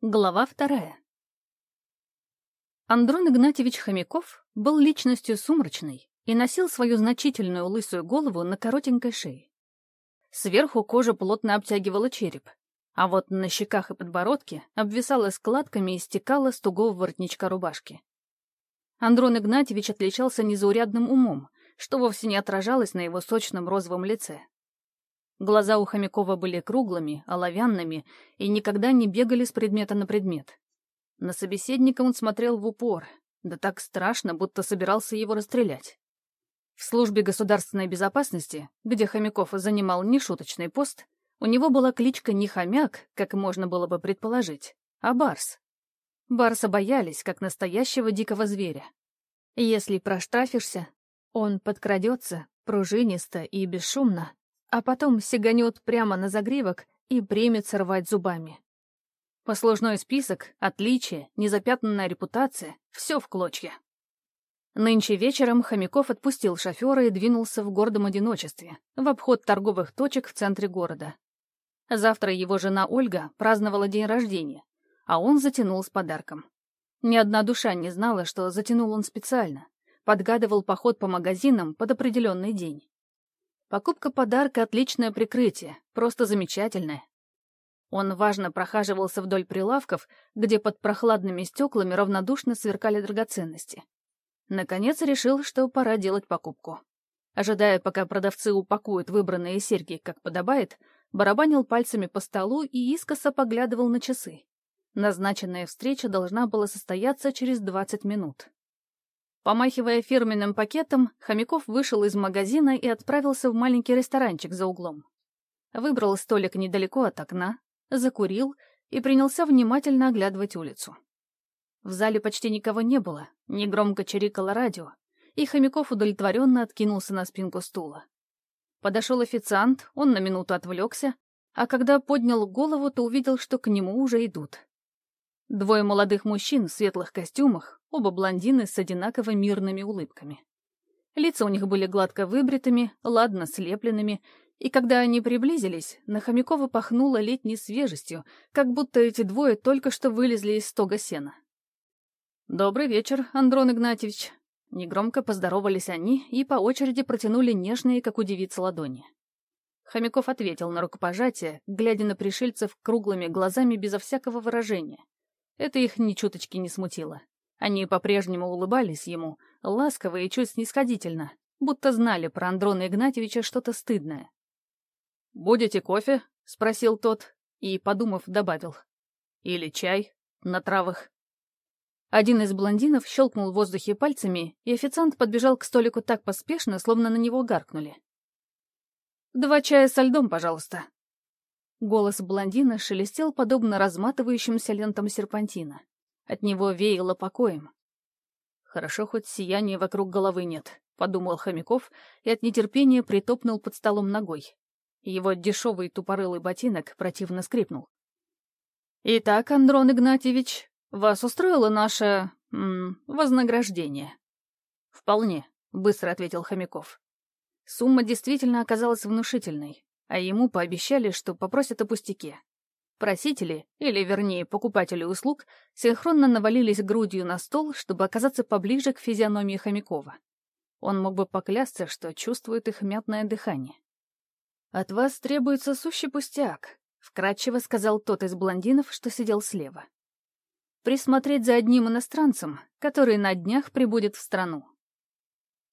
Глава вторая. Андрон Игнатьевич Хомяков был личностью сумрачной и носил свою значительную лысую голову на коротенькой шее. Сверху кожа плотно обтягивала череп, а вот на щеках и подбородке обвисала складками и стекала с тугого воротничка рубашки. Андрон Игнатьевич отличался незаурядным умом, что вовсе не отражалось на его сочном розовом лице. Глаза у Хомякова были круглыми, оловянными и никогда не бегали с предмета на предмет. На собеседника он смотрел в упор, да так страшно, будто собирался его расстрелять. В службе государственной безопасности, где Хомяков занимал нешуточный пост, у него была кличка не Хомяк, как можно было бы предположить, а Барс. Барса боялись, как настоящего дикого зверя. Если проштрафишься, он подкрадется, пружинисто и бесшумно, а потом сиганет прямо на загривок и примется рвать зубами. Послужной список, отличие, незапятнанная репутация — все в клочья. Нынче вечером Хомяков отпустил шофера и двинулся в гордом одиночестве, в обход торговых точек в центре города. Завтра его жена Ольга праздновала день рождения, а он затянул с подарком. Ни одна душа не знала, что затянул он специально, подгадывал поход по магазинам под определенный день. Покупка подарка — отличное прикрытие, просто замечательное. Он важно прохаживался вдоль прилавков, где под прохладными стеклами равнодушно сверкали драгоценности. Наконец решил, что пора делать покупку. Ожидая, пока продавцы упакуют выбранные серьги, как подобает, барабанил пальцами по столу и искоса поглядывал на часы. Назначенная встреча должна была состояться через 20 минут. Помахивая фирменным пакетом, Хомяков вышел из магазина и отправился в маленький ресторанчик за углом. Выбрал столик недалеко от окна, закурил и принялся внимательно оглядывать улицу. В зале почти никого не было, негромко чирикало радио, и Хомяков удовлетворенно откинулся на спинку стула. Подошел официант, он на минуту отвлекся, а когда поднял голову, то увидел, что к нему уже идут. Двое молодых мужчин в светлых костюмах, оба блондины с одинаково мирными улыбками. Лица у них были гладко выбритыми, ладно слепленными, и когда они приблизились, на Хомякова пахнуло летней свежестью, как будто эти двое только что вылезли из стога сена. «Добрый вечер, Андрон Игнатьевич». Негромко поздоровались они и по очереди протянули нежные, как у девицы, ладони. Хомяков ответил на рукопожатие, глядя на пришельцев круглыми глазами безо всякого выражения. Это их ни чуточки не смутило. Они по-прежнему улыбались ему, ласково и чуть снисходительно, будто знали про Андрона Игнатьевича что-то стыдное. «Будете кофе?» — спросил тот и, подумав, добавил. «Или чай? На травах?» Один из блондинов щелкнул в воздухе пальцами, и официант подбежал к столику так поспешно, словно на него гаркнули. «Два чая со льдом, пожалуйста», Голос блондина шелестел подобно разматывающимся лентам серпантина. От него веяло покоем. «Хорошо, хоть сияния вокруг головы нет», — подумал Хомяков и от нетерпения притопнул под столом ногой. Его дешевый тупорылый ботинок противно скрипнул. «Итак, Андрон Игнатьевич, вас устроило наше... М, вознаграждение?» «Вполне», — быстро ответил Хомяков. Сумма действительно оказалась внушительной а ему пообещали, что попросят о пустяке. Просители, или вернее покупатели услуг, синхронно навалились грудью на стол, чтобы оказаться поближе к физиономии Хомякова. Он мог бы поклясться, что чувствует их мятное дыхание. «От вас требуется сущий пустяк», — вкратчиво сказал тот из блондинов, что сидел слева. «Присмотреть за одним иностранцем, который на днях прибудет в страну».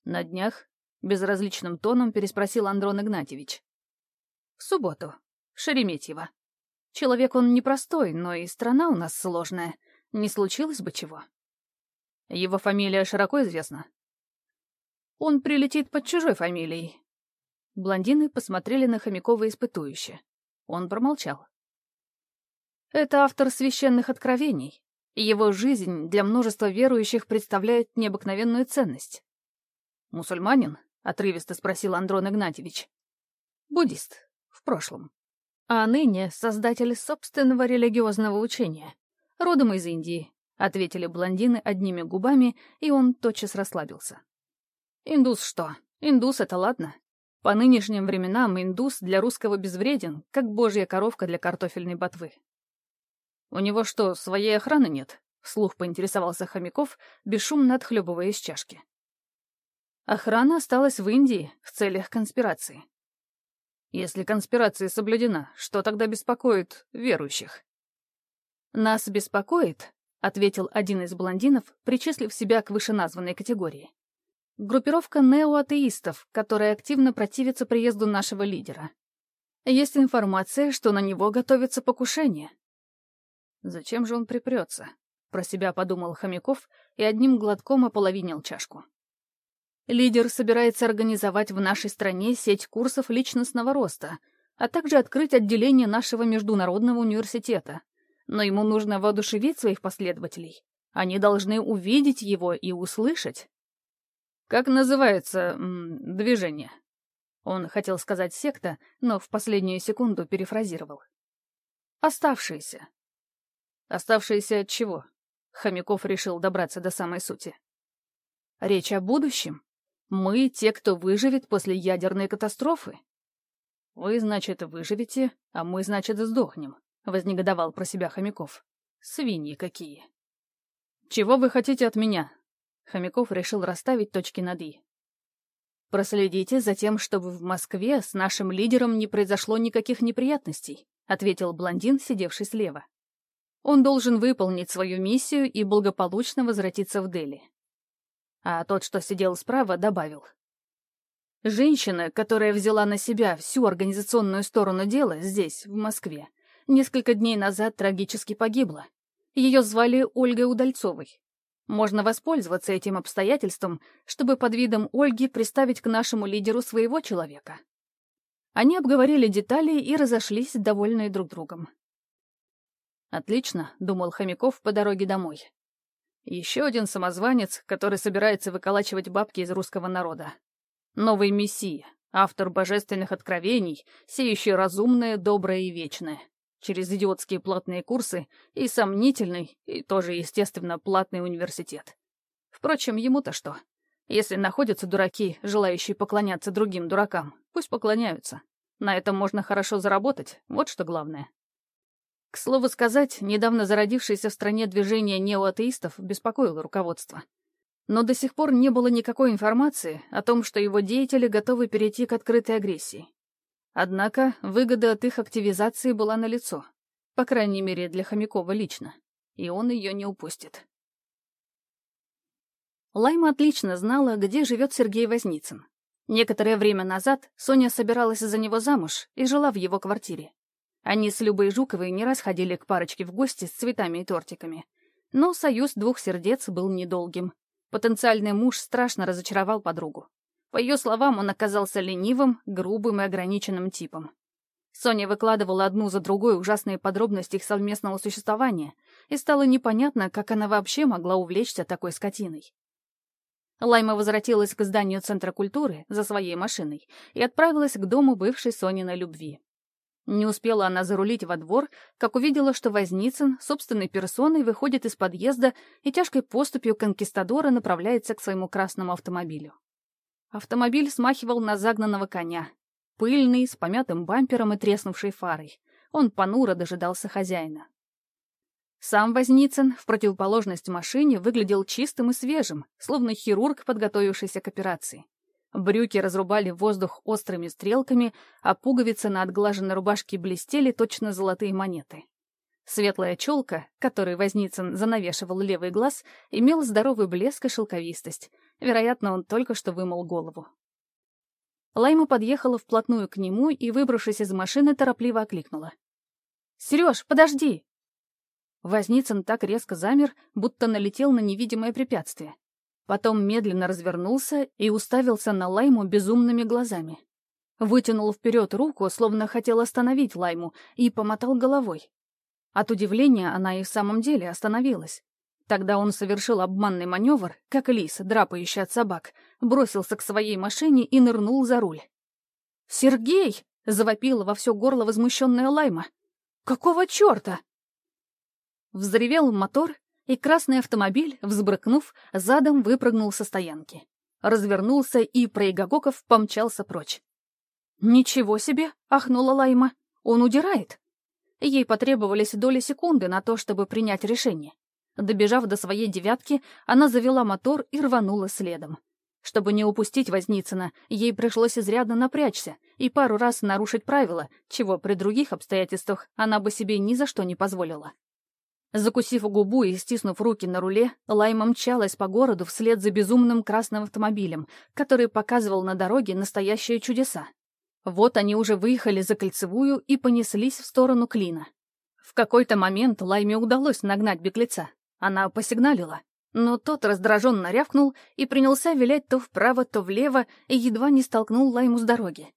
«На днях?» — безразличным тоном переспросил Андрон Игнатьевич. В субботу. Шереметьево. Человек он непростой, но и страна у нас сложная. Не случилось бы чего. Его фамилия широко известна. Он прилетит под чужой фамилией. Блондины посмотрели на Хомякова испытующе. Он промолчал. Это автор священных откровений. Его жизнь для множества верующих представляет необыкновенную ценность. «Мусульманин?» — отрывисто спросил Андрон Игнатьевич. «Буддист прошлом. А ныне создатель собственного религиозного учения. Родом из Индии, ответили блондины одними губами, и он тотчас расслабился. Индус что? Индус — это ладно. По нынешним временам индус для русского безвреден, как божья коровка для картофельной ботвы. У него что, своей охраны нет? Вслух поинтересовался Хомяков, бесшумно отхлебывая из чашки. Охрана осталась в Индии в целях конспирации. Если конспирация соблюдена, что тогда беспокоит верующих? Нас беспокоит, ответил один из блондинов, причислив себя к вышеназванной категории. Группировка неоатеистов, которая активно противится приезду нашего лидера. Есть информация, что на него готовится покушение. Зачем же он припрется? Про себя подумал Хомяков и одним глотком ополовинил чашку. Лидер собирается организовать в нашей стране сеть курсов личностного роста, а также открыть отделение нашего международного университета. Но ему нужно воодушевить своих последователей. Они должны увидеть его и услышать. Как называется движение? Он хотел сказать секта, но в последнюю секунду перефразировал. Оставшиеся. Оставшиеся от чего? Хомяков решил добраться до самой сути. Речь о будущем. Мы — те, кто выживет после ядерной катастрофы. Вы, значит, выживете, а мы, значит, сдохнем, — вознегодовал про себя Хомяков. Свиньи какие. Чего вы хотите от меня? Хомяков решил расставить точки над «и». «Проследите за тем, чтобы в Москве с нашим лидером не произошло никаких неприятностей», — ответил блондин, сидевший слева. Он должен выполнить свою миссию и благополучно возвратиться в Дели. А тот, что сидел справа, добавил. Женщина, которая взяла на себя всю организационную сторону дела здесь, в Москве, несколько дней назад трагически погибла. Ее звали Ольгой Удальцовой. Можно воспользоваться этим обстоятельством, чтобы под видом Ольги приставить к нашему лидеру своего человека. Они обговорили детали и разошлись, довольные друг другом. «Отлично», — думал Хомяков по дороге домой. «Еще один самозванец, который собирается выколачивать бабки из русского народа. Новый мессия, автор божественных откровений, сеющий разумное, доброе и вечное. Через идиотские платные курсы и сомнительный, и тоже, естественно, платный университет. Впрочем, ему-то что? Если находятся дураки, желающие поклоняться другим дуракам, пусть поклоняются. На этом можно хорошо заработать, вот что главное. К слову сказать, недавно зародившееся в стране движение неоатеистов беспокоило руководство. Но до сих пор не было никакой информации о том, что его деятели готовы перейти к открытой агрессии. Однако выгода от их активизации была налицо, по крайней мере для Хомякова лично, и он ее не упустит. Лайма отлично знала, где живет Сергей Возницын. Некоторое время назад Соня собиралась за него замуж и жила в его квартире. Они с Любой Жуковой не раз к парочке в гости с цветами и тортиками. Но союз двух сердец был недолгим. Потенциальный муж страшно разочаровал подругу. По ее словам, он оказался ленивым, грубым и ограниченным типом. Соня выкладывала одну за другой ужасные подробности их совместного существования, и стало непонятно, как она вообще могла увлечься такой скотиной. Лайма возвратилась к зданию Центра культуры за своей машиной и отправилась к дому бывшей Сониной любви. Не успела она зарулить во двор, как увидела, что Возницын собственной персоной выходит из подъезда и тяжкой поступью конкистадора направляется к своему красному автомобилю. Автомобиль смахивал на загнанного коня. Пыльный, с помятым бампером и треснувшей фарой. Он понуро дожидался хозяина. Сам Возницын, в противоположность машине, выглядел чистым и свежим, словно хирург, подготовившийся к операции. Брюки разрубали воздух острыми стрелками, а пуговицы на отглаженной рубашке блестели точно золотые монеты. Светлая челка, которой Возницын занавешивал левый глаз, имел здоровый блеск и шелковистость. Вероятно, он только что вымыл голову. Лайма подъехала вплотную к нему и, выбравшись из машины, торопливо окликнула. «Сереж, подожди!» Возницын так резко замер, будто налетел на невидимое препятствие. Потом медленно развернулся и уставился на Лайму безумными глазами. Вытянул вперед руку, словно хотел остановить Лайму, и помотал головой. От удивления она и в самом деле остановилась. Тогда он совершил обманный маневр, как лис, драпающий от собак, бросился к своей машине и нырнул за руль. «Сергей!» — завопила во все горло возмущенная Лайма. «Какого черта?» Взревел мотор, и красный автомобиль, взбрыкнув, задом выпрыгнул со стоянки. Развернулся и, проигогоков, помчался прочь. «Ничего себе!» — ахнула Лайма. «Он удирает!» ей потребовались доли секунды на то, чтобы принять решение. Добежав до своей девятки, она завела мотор и рванула следом. Чтобы не упустить Возницына, ей пришлось изрядно напрячься и пару раз нарушить правила, чего при других обстоятельствах она бы себе ни за что не позволила. Закусив губу и стиснув руки на руле, Лайма мчалась по городу вслед за безумным красным автомобилем, который показывал на дороге настоящие чудеса. Вот они уже выехали за кольцевую и понеслись в сторону клина. В какой-то момент Лайме удалось нагнать беглеца. Она посигналила, но тот раздраженно рявкнул и принялся вилять то вправо, то влево и едва не столкнул Лайму с дороги.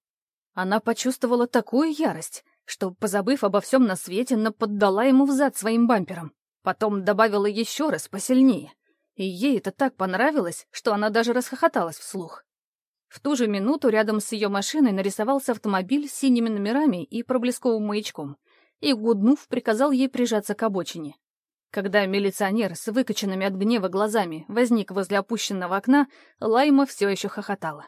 Она почувствовала такую ярость, что, позабыв обо всем на свете, наподдала ему взад своим бампером. Потом добавила еще раз посильнее. И ей это так понравилось, что она даже расхохоталась вслух. В ту же минуту рядом с ее машиной нарисовался автомобиль с синими номерами и проблесковым маячком, и, гуднув, приказал ей прижаться к обочине. Когда милиционер с выкоченными от гнева глазами возник возле опущенного окна, Лайма все еще хохотала.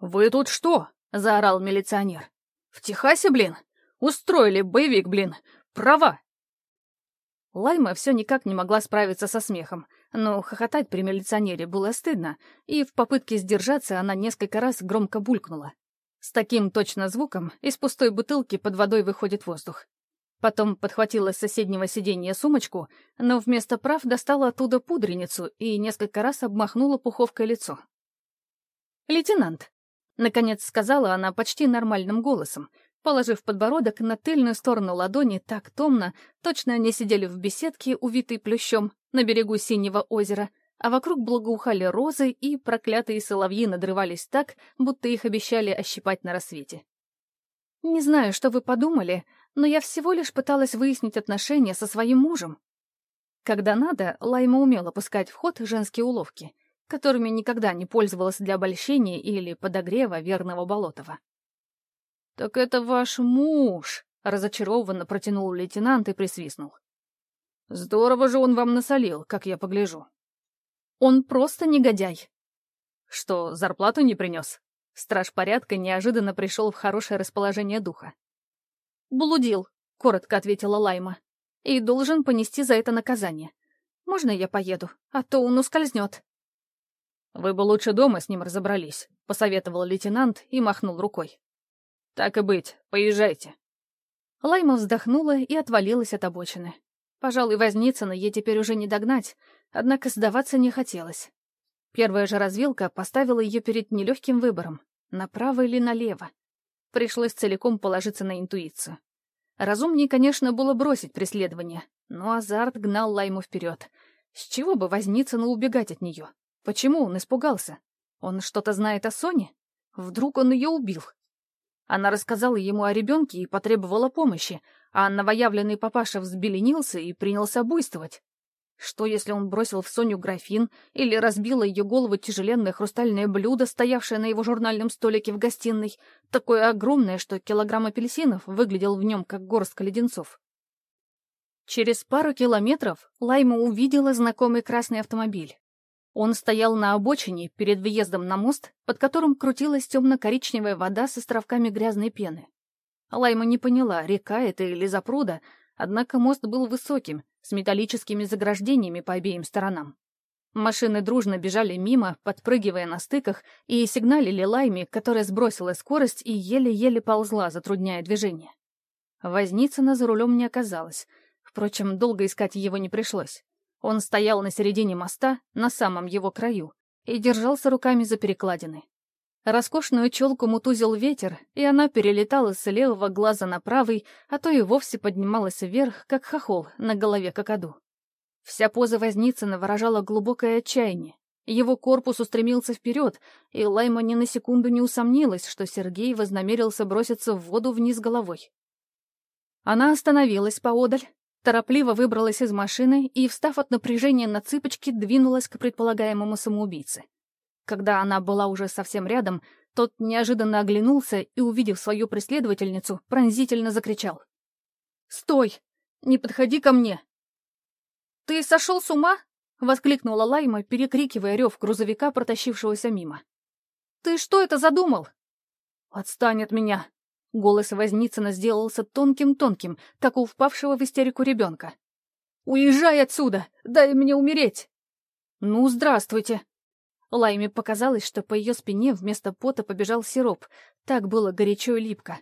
«Вы тут что?» — заорал милиционер. «В Техасе, блин? Устроили боевик, блин! Права!» Лайма все никак не могла справиться со смехом, но хохотать при милиционере было стыдно, и в попытке сдержаться она несколько раз громко булькнула. С таким точно звуком из пустой бутылки под водой выходит воздух. Потом подхватила с соседнего сиденья сумочку, но вместо прав достала оттуда пудреницу и несколько раз обмахнула пуховкой лицо. «Лейтенант», — наконец сказала она почти нормальным голосом, положив подбородок на тыльную сторону ладони так томно, точно они сидели в беседке, увитой плющом, на берегу синего озера, а вокруг благоухали розы, и проклятые соловьи надрывались так, будто их обещали ощипать на рассвете. «Не знаю, что вы подумали, но я всего лишь пыталась выяснить отношения со своим мужем. Когда надо, Лайма умела пускать в ход женские уловки, которыми никогда не пользовалась для обольщения или подогрева верного Болотова. «Так это ваш муж!» — разочарованно протянул лейтенант и присвистнул. «Здорово же он вам насолил, как я погляжу». «Он просто негодяй». «Что, зарплату не принес?» Страж порядка неожиданно пришел в хорошее расположение духа. «Блудил», — коротко ответила Лайма. «И должен понести за это наказание. Можно я поеду? А то он ускользнет». «Вы бы лучше дома с ним разобрались», — посоветовал лейтенант и махнул рукой. «Так и быть, поезжайте». Лайма вздохнула и отвалилась от обочины. Пожалуй, Возницына ей теперь уже не догнать, однако сдаваться не хотелось. Первая же развилка поставила ее перед нелегким выбором — направо или налево. Пришлось целиком положиться на интуицию. Разумнее, конечно, было бросить преследование, но азарт гнал Лайму вперед. С чего бы Возницыну убегать от нее? Почему он испугался? Он что-то знает о Соне? Вдруг он ее убил? Она рассказала ему о ребенке и потребовала помощи, а новоявленный папаша взбеленился и принялся буйствовать. Что, если он бросил в Соню графин или разбило ее голову тяжеленное хрустальное блюдо, стоявшее на его журнальном столике в гостиной, такое огромное, что килограмм апельсинов выглядел в нем, как горстка леденцов? Через пару километров Лайма увидела знакомый красный автомобиль. Он стоял на обочине перед въездом на мост, под которым крутилась темно-коричневая вода с островками грязной пены. Лайма не поняла, река это или запруда, однако мост был высоким, с металлическими заграждениями по обеим сторонам. Машины дружно бежали мимо, подпрыгивая на стыках, и сигналили Лайме, которая сбросила скорость и еле-еле ползла, затрудняя движение. Возницына за рулем не оказалось. Впрочем, долго искать его не пришлось. Он стоял на середине моста, на самом его краю, и держался руками за перекладины. Роскошную челку мутузил ветер, и она перелетала с левого глаза на правый, а то и вовсе поднималась вверх, как хохол на голове кокоду. Вся поза Возницына выражала глубокое отчаяние. Его корпус устремился вперед, и Лайма ни на секунду не усомнилась, что Сергей вознамерился броситься в воду вниз головой. Она остановилась поодаль, торопливо выбралась из машины и, встав от напряжения на цыпочки, двинулась к предполагаемому самоубийце. Когда она была уже совсем рядом, тот неожиданно оглянулся и, увидев свою преследовательницу, пронзительно закричал. «Стой! Не подходи ко мне!» «Ты сошел с ума?» — воскликнула Лайма, перекрикивая рев грузовика, протащившегося мимо. «Ты что это задумал?» «Отстань от меня!» Голос Возницына сделался тонким-тонким, как у впавшего в истерику ребенка. «Уезжай отсюда! Дай мне умереть!» «Ну, здравствуйте!» Лайме показалось, что по ее спине вместо пота побежал сироп. Так было горячо и липко.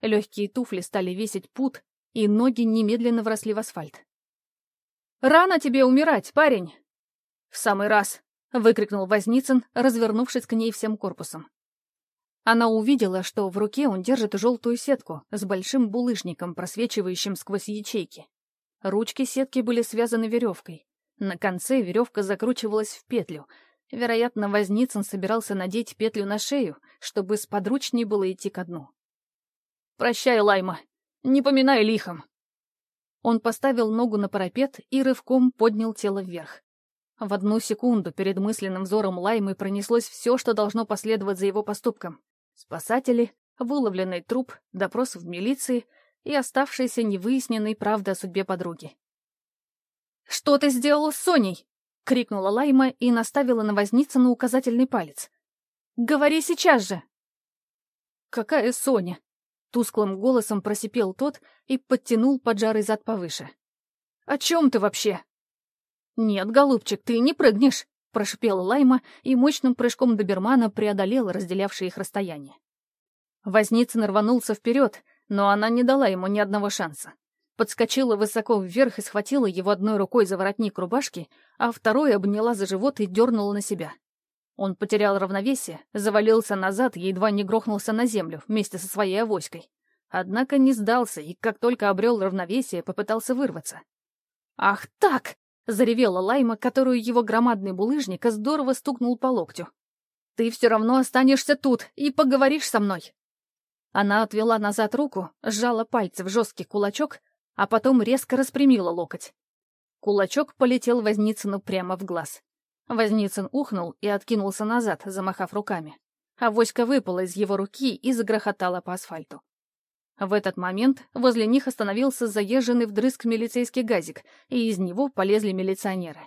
Легкие туфли стали весить пут, и ноги немедленно вросли в асфальт. «Рано тебе умирать, парень!» «В самый раз!» — выкрикнул Возницын, развернувшись к ней всем корпусом. Она увидела, что в руке он держит желтую сетку с большим булыжником, просвечивающим сквозь ячейки. Ручки сетки были связаны веревкой. На конце веревка закручивалась в петлю — Вероятно, Возницын собирался надеть петлю на шею, чтобы сподручней было идти ко дну. «Прощай, Лайма, не поминай лихом!» Он поставил ногу на парапет и рывком поднял тело вверх. В одну секунду перед мысленным взором Лаймы пронеслось все, что должно последовать за его поступком. Спасатели, выловленный труп, допрос в милиции и оставшаяся невыясненной правда о судьбе подруги. «Что ты сделала с Соней?» — крикнула Лайма и наставила на Возницына указательный палец. «Говори сейчас же!» «Какая Соня?» — тусклым голосом просипел тот и подтянул поджарый зад повыше. «О чем ты вообще?» «Нет, голубчик, ты не прыгнешь!» — прошипела Лайма и мощным прыжком добермана преодолела разделявшее их расстояние. Возницын рванулся вперед, но она не дала ему ни одного шанса подскочила высоко вверх и схватила его одной рукой за воротник рубашки, а второй обняла за живот и дернула на себя. Он потерял равновесие, завалился назад и едва не грохнулся на землю вместе со своей авоськой. Однако не сдался и, как только обрел равновесие, попытался вырваться. «Ах так!» — заревела Лайма, которую его громадный булыжник здорово стукнул по локтю. «Ты все равно останешься тут и поговоришь со мной!» Она отвела назад руку, сжала пальцы в жесткий кулачок, а потом резко распрямила локоть. Кулачок полетел Возницыну прямо в глаз. Возницын ухнул и откинулся назад, замахав руками. Авоська выпала из его руки и загрохотала по асфальту. В этот момент возле них остановился заезженный вдрызг милицейский газик, и из него полезли милиционеры.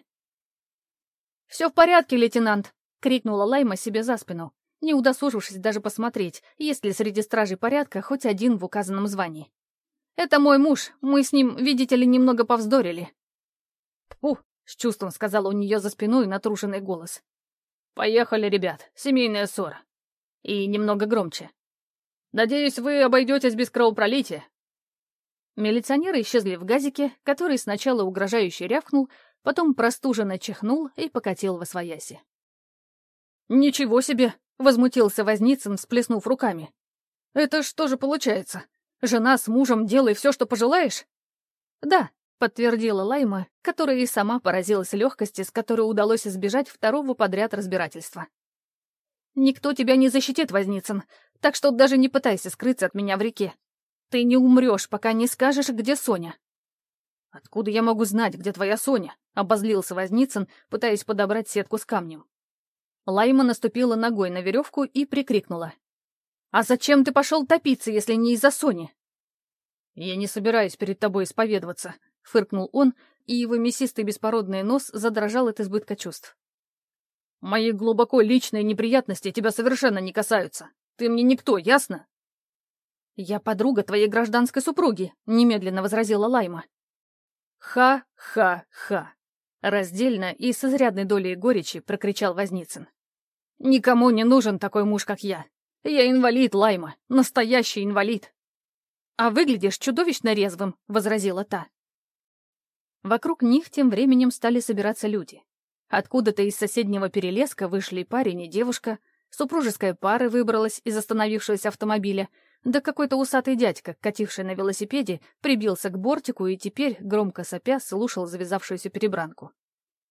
«Все в порядке, лейтенант!» — крикнула Лайма себе за спину, не удосужившись даже посмотреть, есть ли среди стражей порядка хоть один в указанном звании. Это мой муж, мы с ним, видите ли, немного повздорили». «Фу!» — с чувством сказал у нее за спиной натрушенный голос. «Поехали, ребят, семейная ссора». И немного громче. «Надеюсь, вы обойдетесь без кровопролития». Милиционеры исчезли в газике, который сначала угрожающе рявкнул, потом простуженно чихнул и покатил во свояси. «Ничего себе!» — возмутился Возницын, всплеснув руками. «Это что же получается? Жена с мужем делай все, что пожелаешь?» «Да», — подтвердила Лайма, которая и сама поразилась легкости, с которой удалось избежать второго подряд разбирательства. «Никто тебя не защитит, Возницын, так что даже не пытайся скрыться от меня в реке. Ты не умрешь, пока не скажешь, где Соня». «Откуда я могу знать, где твоя Соня?» — обозлился Возницын, пытаясь подобрать сетку с камнем. Лайма наступила ногой на веревку и прикрикнула. «А зачем ты пошел топиться, если не из-за Сони?» «Я не собираюсь перед тобой исповедоваться», — фыркнул он, и его мясистый беспородный нос задрожал от избытка чувств. «Мои глубоко личные неприятности тебя совершенно не касаются. Ты мне никто, ясно?» «Я подруга твоей гражданской супруги», — немедленно возразила Лайма. «Ха-ха-ха!» — раздельно и с изрядной долей горечи прокричал Возницын. «Никому не нужен такой муж, как я. «Я инвалид, Лайма, настоящий инвалид!» «А выглядишь чудовищно резвым», — возразила та. Вокруг них тем временем стали собираться люди. Откуда-то из соседнего перелеска вышли парень и девушка, супружеская пара выбралась из остановившегося автомобиля, да какой-то усатый дядька, кативший на велосипеде, прибился к бортику и теперь, громко сопя, слушал завязавшуюся перебранку.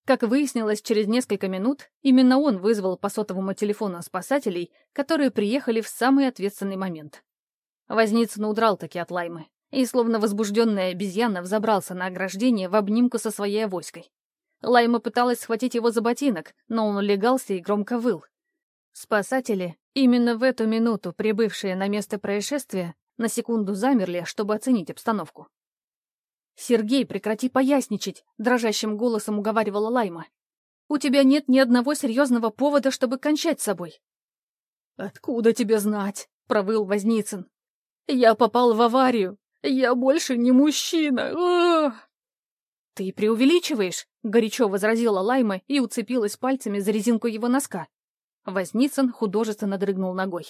Как выяснилось, через несколько минут именно он вызвал по сотовому телефону спасателей, которые приехали в самый ответственный момент. Возницын удрал таки от Лаймы и, словно возбужденная обезьяна, взобрался на ограждение в обнимку со своей авоськой. Лайма пыталась схватить его за ботинок, но он улегался и громко выл. Спасатели, именно в эту минуту прибывшие на место происшествия, на секунду замерли, чтобы оценить обстановку. «Сергей, прекрати поясничать!» — дрожащим голосом уговаривала Лайма. «У тебя нет ни одного серьезного повода, чтобы кончать с собой». «Откуда тебе знать?» — провыл Возницын. Я попал в аварию! Я больше не мужчина! Ugh! «Ты преувеличиваешь!» — горячо возразила Лайма и уцепилась пальцами за резинку его носка. Возницын художественно дрыгнул ногой.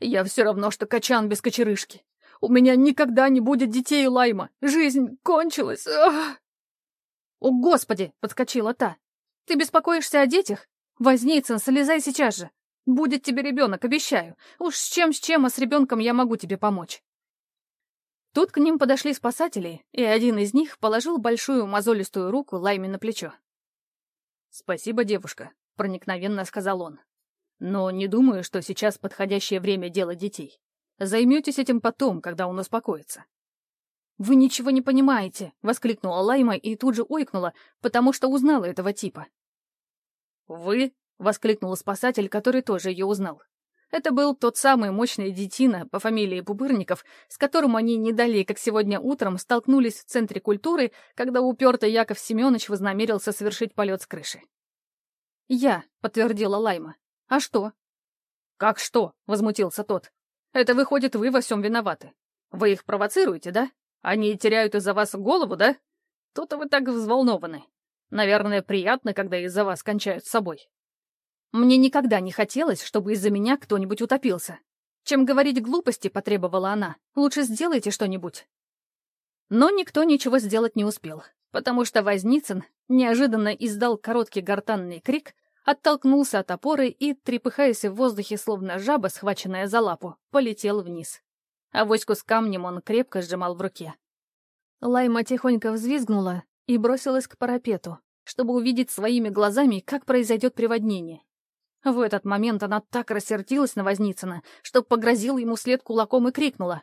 «Я все равно, что качан без кочерышки. У меня никогда не будет детей, Лайма. Жизнь кончилась. Ах! «О, Господи!» — подскочила та. «Ты беспокоишься о детях? Возницын, слезай сейчас же. Будет тебе ребенок, обещаю. Уж с чем с чем, а с ребенком я могу тебе помочь». Тут к ним подошли спасатели, и один из них положил большую мозолистую руку Лайме на плечо. «Спасибо, девушка», — проникновенно сказал он. «Но не думаю, что сейчас подходящее время делать детей. Займетесь этим потом, когда он успокоится». «Вы ничего не понимаете!» — воскликнула Лайма и тут же ойкнула, потому что узнала этого типа. «Вы?» — воскликнул спасатель, который тоже ее узнал. Это был тот самый мощный детина по фамилии Пупырников, с которым они не далее, как сегодня утром, столкнулись в Центре культуры, когда упертый Яков Семенович вознамерился совершить полет с крыши. «Я», — подтвердила Лайма. «А что?» «Как что?» — возмутился тот. «Это, выходит, вы во всем виноваты. Вы их провоцируете, да? Они теряют из-за вас голову, да? То-то вы так взволнованы. Наверное, приятно, когда из-за вас кончают с собой. Мне никогда не хотелось, чтобы из-за меня кто-нибудь утопился. Чем говорить глупости, потребовала она. Лучше сделайте что-нибудь. Но никто ничего сделать не успел, потому что Возницын неожиданно издал короткий гортанный крик, оттолкнулся от опоры и, трепыхаясь в воздухе, словно жаба, схваченная за лапу, полетел вниз. Авоську с камнем он крепко сжимал в руке. Лайма тихонько взвизгнула и бросилась к парапету, чтобы увидеть своими глазами, как произойдет приводнение. В этот момент она так рассердилась на Возницына, что погрозила ему след кулаком и крикнула.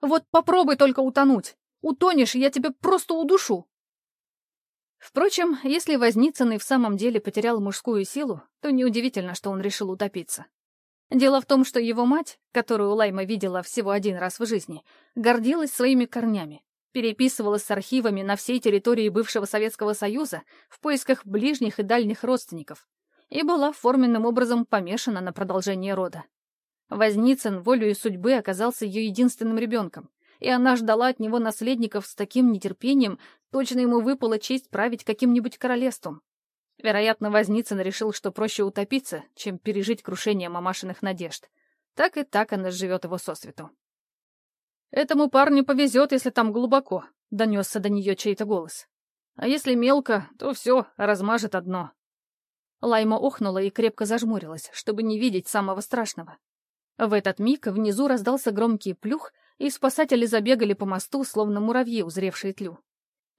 «Вот попробуй только утонуть! Утонешь, я тебя просто удушу!» Впрочем, если Возницын и в самом деле потерял мужскую силу, то неудивительно, что он решил утопиться. Дело в том, что его мать, которую Лайма видела всего один раз в жизни, гордилась своими корнями, переписывалась с архивами на всей территории бывшего Советского Союза в поисках ближних и дальних родственников и была форменным образом помешана на продолжении рода. Возницын волею судьбы оказался ее единственным ребенком, и она ждала от него наследников с таким нетерпением, точно ему выпала честь править каким-нибудь королевством. Вероятно, Возницын решил, что проще утопиться, чем пережить крушение мамашиных надежд. Так и так она живет его сосвету. «Этому парню повезет, если там глубоко», — донесся до нее чей-то голос. «А если мелко, то все, размажет одно». Лайма охнула и крепко зажмурилась, чтобы не видеть самого страшного. В этот миг внизу раздался громкий плюх, и спасатели забегали по мосту, словно муравьи, узревшие тлю.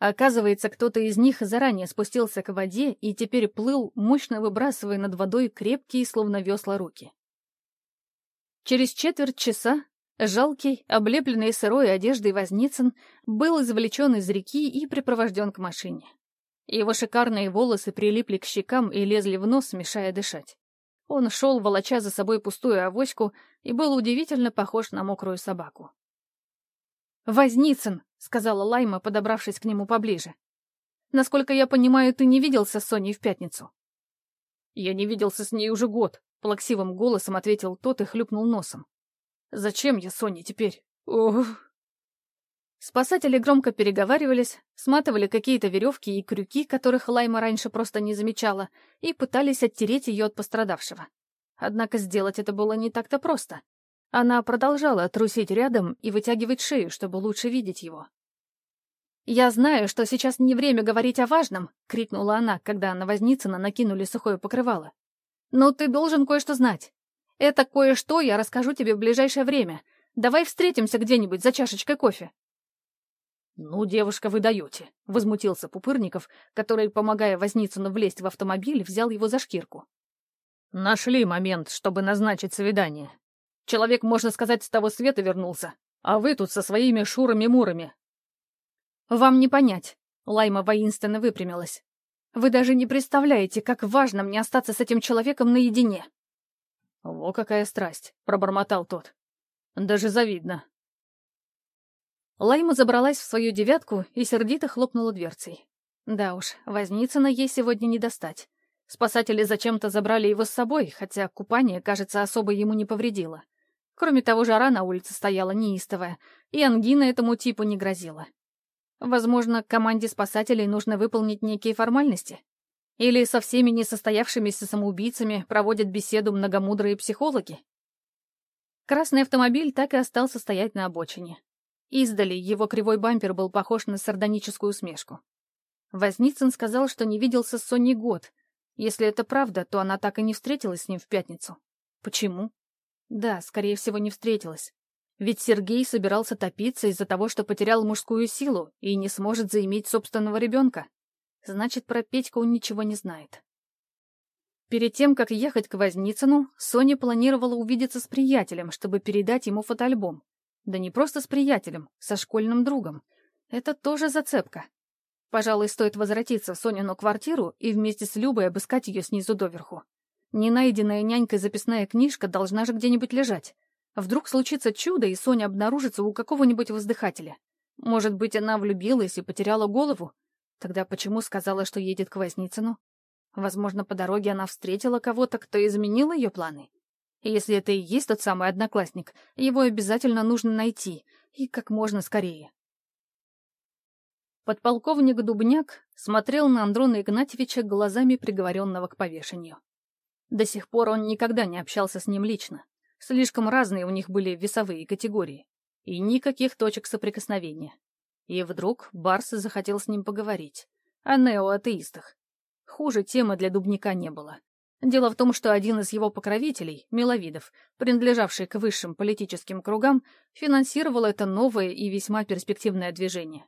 Оказывается, кто-то из них заранее спустился к воде и теперь плыл, мощно выбрасывая над водой крепкие, словно весла, руки. Через четверть часа жалкий, облепленный сырой одеждой Возницын был извлечен из реки и припровожден к машине. Его шикарные волосы прилипли к щекам и лезли в нос, мешая дышать. Он шел, волоча за собой пустую авоську, и был удивительно похож на мокрую собаку. «Возницын!» — сказала Лайма, подобравшись к нему поближе. «Насколько я понимаю, ты не виделся с Соней в пятницу?» «Я не виделся с ней уже год», — плаксивым голосом ответил тот и хлюпнул носом. «Зачем я Соне теперь? Ох!» Спасатели громко переговаривались, сматывали какие-то веревки и крюки, которых Лайма раньше просто не замечала, и пытались оттереть ее от пострадавшего. Однако сделать это было не так-то просто. Она продолжала трусить рядом и вытягивать шею, чтобы лучше видеть его. «Я знаю, что сейчас не время говорить о важном», — крикнула она, когда на Возницына накинули сухое покрывало. «Но ты должен кое-что знать. Это кое-что я расскажу тебе в ближайшее время. Давай встретимся где-нибудь за чашечкой кофе». «Ну, девушка, вы даете», — возмутился Пупырников, который, помогая Возницыну влезть в автомобиль, взял его за шкирку. «Нашли момент, чтобы назначить свидание. Человек, можно сказать, с того света вернулся, а вы тут со своими шурами-мурами. Вам не понять. Лайма воинственно выпрямилась. Вы даже не представляете, как важно мне остаться с этим человеком наедине. Во какая страсть, пробормотал тот. Даже завидно. Лайма забралась в свою девятку и сердито хлопнула дверцей. Да уж, Возницына ей сегодня не достать. Спасатели зачем-то забрали его с собой, хотя купание, кажется, особо ему не повредило. Кроме того, жара на улице стояла неистовая, и ангина этому типу не грозила. Возможно, команде спасателей нужно выполнить некие формальности? Или со всеми несостоявшимися самоубийцами проводят беседу многомудрые психологи? Красный автомобиль так и остался стоять на обочине. Издали его кривой бампер был похож на сардоническую усмешку. Возницын сказал, что не виделся с Соней год. Если это правда, то она так и не встретилась с ним в пятницу. Почему? Да, скорее всего, не встретилась. Ведь Сергей собирался топиться из-за того, что потерял мужскую силу и не сможет заиметь собственного ребенка. Значит, про Петьку он ничего не знает. Перед тем, как ехать к Возницыну, Соня планировала увидеться с приятелем, чтобы передать ему фотоальбом. Да не просто с приятелем, со школьным другом. Это тоже зацепка. Пожалуй, стоит возвратиться в Сонину квартиру и вместе с Любой обыскать ее снизу доверху. Ненайденная нянькой записная книжка должна же где-нибудь лежать. Вдруг случится чудо, и Соня обнаружится у какого-нибудь воздыхателя. Может быть, она влюбилась и потеряла голову? Тогда почему сказала, что едет к Возницыну? Возможно, по дороге она встретила кого-то, кто изменил ее планы. Если это и есть тот самый одноклассник, его обязательно нужно найти, и как можно скорее. Подполковник Дубняк смотрел на Андрона Игнатьевича глазами приговоренного к повешению. До сих пор он никогда не общался с ним лично. Слишком разные у них были весовые категории. И никаких точек соприкосновения. И вдруг Барс захотел с ним поговорить. О неоатеистах. Хуже темы для Дубника не было. Дело в том, что один из его покровителей, Миловидов, принадлежавший к высшим политическим кругам, финансировал это новое и весьма перспективное движение.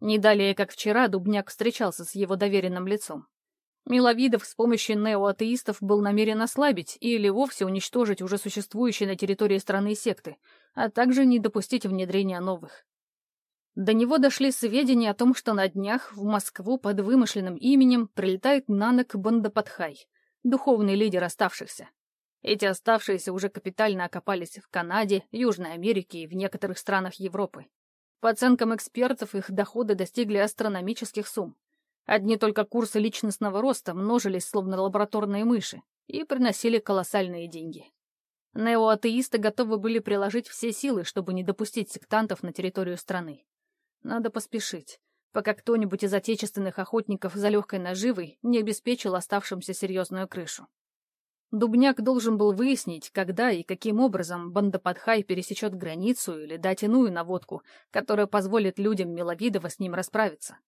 Не далее, как вчера, Дубняк встречался с его доверенным лицом. Миловидов с помощью неоатеистов был намерен ослабить или вовсе уничтожить уже существующие на территории страны секты, а также не допустить внедрения новых. До него дошли сведения о том, что на днях в Москву под вымышленным именем прилетает Нанок Бандападхай, духовный лидер оставшихся. Эти оставшиеся уже капитально окопались в Канаде, Южной Америке и в некоторых странах Европы. По оценкам экспертов, их доходы достигли астрономических сумм. Одни только курсы личностного роста множились, словно лабораторные мыши, и приносили колоссальные деньги. Неоатеисты готовы были приложить все силы, чтобы не допустить сектантов на территорию страны. Надо поспешить, пока кто-нибудь из отечественных охотников за легкой наживой не обеспечил оставшимся серьезную крышу. Дубняк должен был выяснить, когда и каким образом Бандападхай пересечет границу или дать иную наводку, которая позволит людям Миловидова с ним расправиться.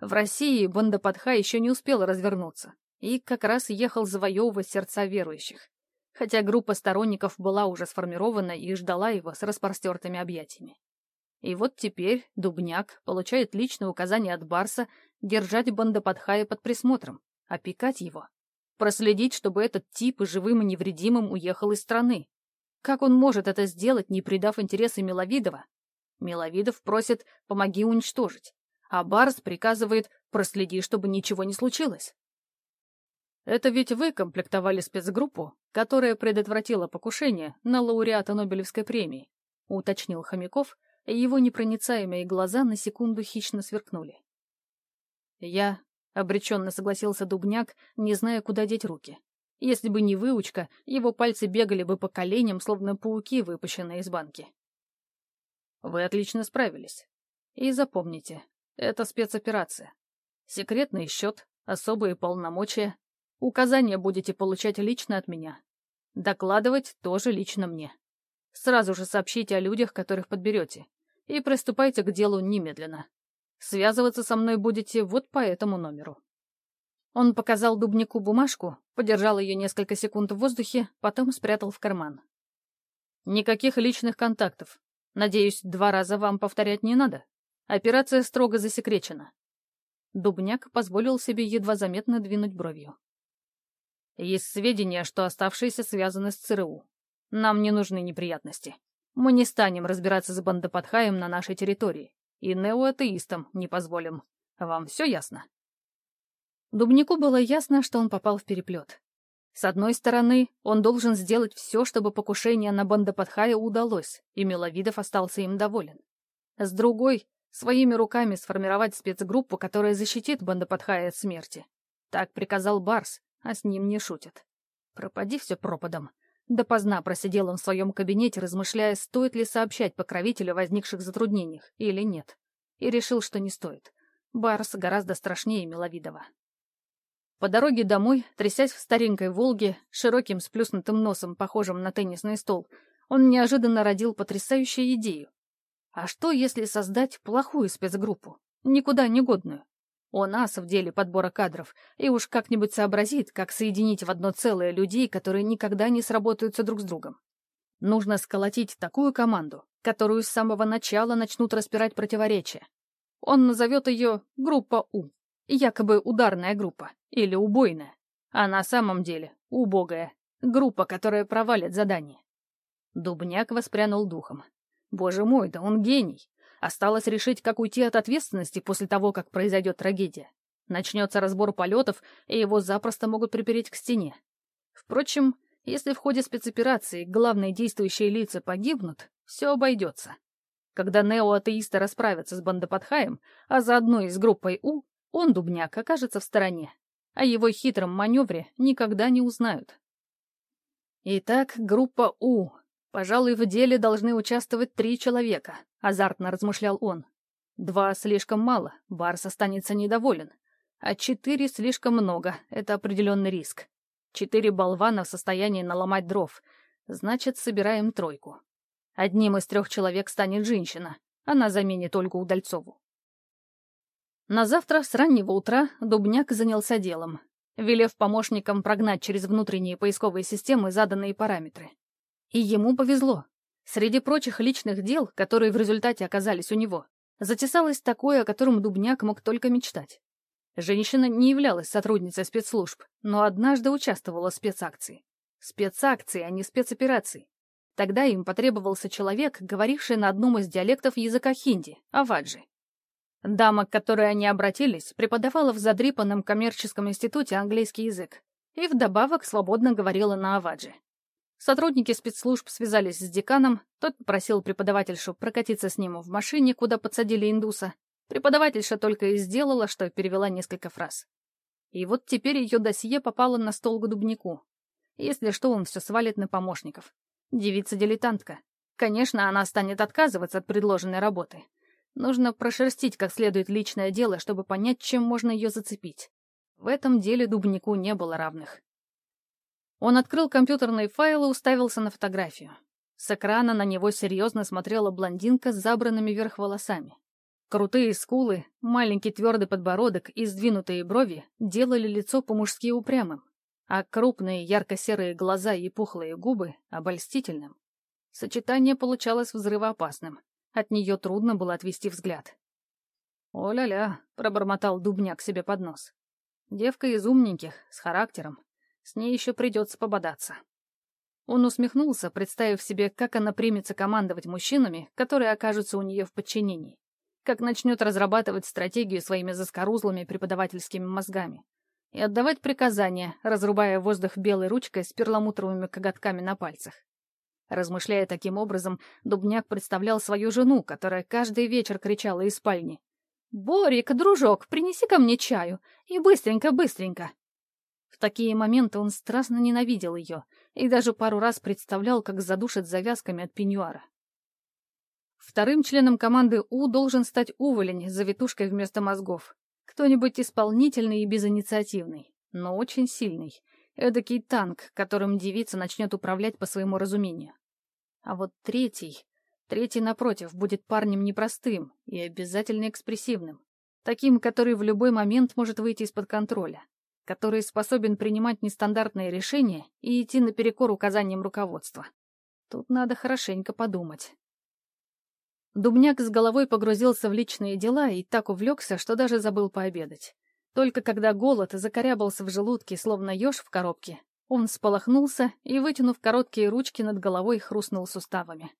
В России Бандападха еще не успел развернуться и как раз ехал завоевывать сердца верующих, хотя группа сторонников была уже сформирована и ждала его с распростертыми объятиями. И вот теперь Дубняк получает личное указание от Барса держать Бандападхая под присмотром, опекать его, проследить, чтобы этот тип живым и невредимым уехал из страны. Как он может это сделать, не предав интересы Миловидова? Миловидов просит «помоги уничтожить» а Барс приказывает «проследи, чтобы ничего не случилось». Это ведь вы комплектовали спецгруппу, которая предотвратила покушение на лауреата Нобелевской премии, уточнил Хомяков, и его непроницаемые глаза на секунду хищно сверкнули. Я, обреченно согласился Дубняк, не зная, куда деть руки. Если бы не выучка, его пальцы бегали бы по коленям, словно пауки, выпущенные из банки. Вы отлично справились. И запомните, это спецоперация. Секретный счет, особые полномочия. Указания будете получать лично от меня. Докладывать тоже лично мне. Сразу же сообщите о людях, которых подберете. И приступайте к делу немедленно. Связываться со мной будете вот по этому номеру. Он показал Дубнику бумажку, подержал ее несколько секунд в воздухе, потом спрятал в карман. Никаких личных контактов. Надеюсь, два раза вам повторять не надо? Операция строго засекречена. Дубняк позволил себе едва заметно двинуть бровью. Есть сведения, что оставшиеся связаны с ЦРУ. Нам не нужны неприятности. Мы не станем разбираться с бандопадхаем на нашей территории. И неоатеистам не позволим. Вам все ясно? Дубнику было ясно, что он попал в переплет. С одной стороны, он должен сделать все, чтобы покушение на бандопадхая удалось, и Миловидов остался им доволен. С другой, Своими руками сформировать спецгруппу, которая защитит Бандападхая от смерти. Так приказал Барс, а с ним не шутят. Пропади все пропадом. Допоздна просидел он в своем кабинете, размышляя, стоит ли сообщать покровителю о возникших затруднениях или нет. И решил, что не стоит. Барс гораздо страшнее Миловидова. По дороге домой, трясясь в старенькой «Волге», широким сплюснутым носом, похожим на теннисный стол, он неожиданно родил потрясающую идею. А что, если создать плохую спецгруппу, никуда не годную? Он ас в деле подбора кадров и уж как-нибудь сообразит, как соединить в одно целое людей, которые никогда не сработаются друг с другом. Нужно сколотить такую команду, которую с самого начала начнут распирать противоречия. Он назовет ее «Группа У», якобы ударная группа или убойная, а на самом деле убогая, группа, которая провалит задание. Дубняк воспрянул духом. Боже мой, да он гений! Осталось решить, как уйти от ответственности после того, как произойдет трагедия. Начнется разбор полетов, и его запросто могут припереть к стене. Впрочем, если в ходе спецоперации главные действующие лица погибнут, все обойдется. Когда неоатеисты расправятся с бандопадхаем, а заодно и с группой У, он, Дубняк, окажется в стороне. О его хитром маневре никогда не узнают. Итак, группа У. Пожалуй, в деле должны участвовать три человека азартно размышлял он. Два слишком мало, Барс останется недоволен. А четыре слишком много, это определенный риск. Четыре болвана в состоянии наломать дров. Значит, собираем тройку. Одним из трех человек станет женщина. Она заменит Ольгу Удальцову. На завтра с раннего утра Дубняк занялся делом, велев помощникам прогнать через внутренние поисковые системы заданные параметры. И ему повезло. Среди прочих личных дел, которые в результате оказались у него, затесалось такое, о котором Дубняк мог только мечтать. Женщина не являлась сотрудницей спецслужб, но однажды участвовала в спецакции. Спецакции, а не спецоперации. Тогда им потребовался человек, говоривший на одном из диалектов языка хинди, аваджи. Дама, к которой они обратились, преподавала в задрипанном коммерческом институте английский язык и вдобавок свободно говорила на аваджи. Сотрудники спецслужб связались с деканом, тот попросил преподавательшу прокатиться с ним в машине, куда подсадили индуса. Преподавательша только и сделала, что перевела несколько фраз. И вот теперь ее досье попало на стол к Дубнику. Если что, он все свалит на помощников. Девица-дилетантка. Конечно, она станет отказываться от предложенной работы. Нужно прошерстить как следует личное дело, чтобы понять, чем можно ее зацепить. В этом деле Дубнику не было равных. Он открыл компьютерный файл и уставился на фотографию. С экрана на него серьезно смотрела блондинка с забранными вверх волосами. Крутые скулы, маленький твердый подбородок и сдвинутые брови делали лицо по-мужски упрямым, а крупные ярко-серые глаза и пухлые губы — обольстительным. Сочетание получалось взрывоопасным. От нее трудно было отвести взгляд. «О-ля-ля», — пробормотал Дубняк себе под нос. «Девка из умненьких, с характером, с ней еще придется пободаться. Он усмехнулся, представив себе, как она примется командовать мужчинами, которые окажутся у нее в подчинении. Как начнет разрабатывать стратегию своими заскорузлыми преподавательскими мозгами. И отдавать приказания, разрубая воздух белой ручкой с перламутровыми коготками на пальцах. Размышляя таким образом, Дубняк представлял свою жену, которая каждый вечер кричала из спальни. «Борик, дружок, принеси ко мне чаю. И быстренько-быстренько. В такие моменты он страстно ненавидел ее и даже пару раз представлял, как задушит завязками от пеньюара. Вторым членом команды У должен стать уволень с завитушкой вместо мозгов. Кто-нибудь исполнительный и безинициативный, но очень сильный. Эдакий танк, которым девица начнет управлять по своему разумению. А вот третий... Третий, напротив, будет парнем непростым и обязательно экспрессивным. Таким, который в любой момент может выйти из-под контроля который способен принимать нестандартные решения и идти наперекор указаниям руководства. Тут надо хорошенько подумать. Дубняк с головой погрузился в личные дела и так увлекся, что даже забыл пообедать. Только когда голод закорябался в желудке, словно еж в коробке, он сполохнулся и, вытянув короткие ручки над головой, хрустнул суставами.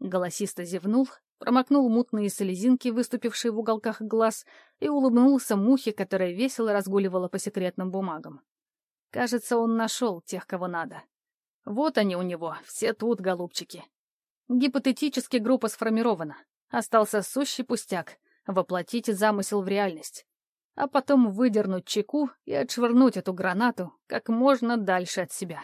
Голосисто зевнул, промокнул мутные слезинки, выступившие в уголках глаз, и улыбнулся мухе, которая весело разгуливала по секретным бумагам. Кажется, он нашел тех, кого надо. Вот они у него, все тут, голубчики. Гипотетически группа сформирована. Остался сущий пустяк — воплотить замысел в реальность. А потом выдернуть чеку и отшвырнуть эту гранату как можно дальше от себя.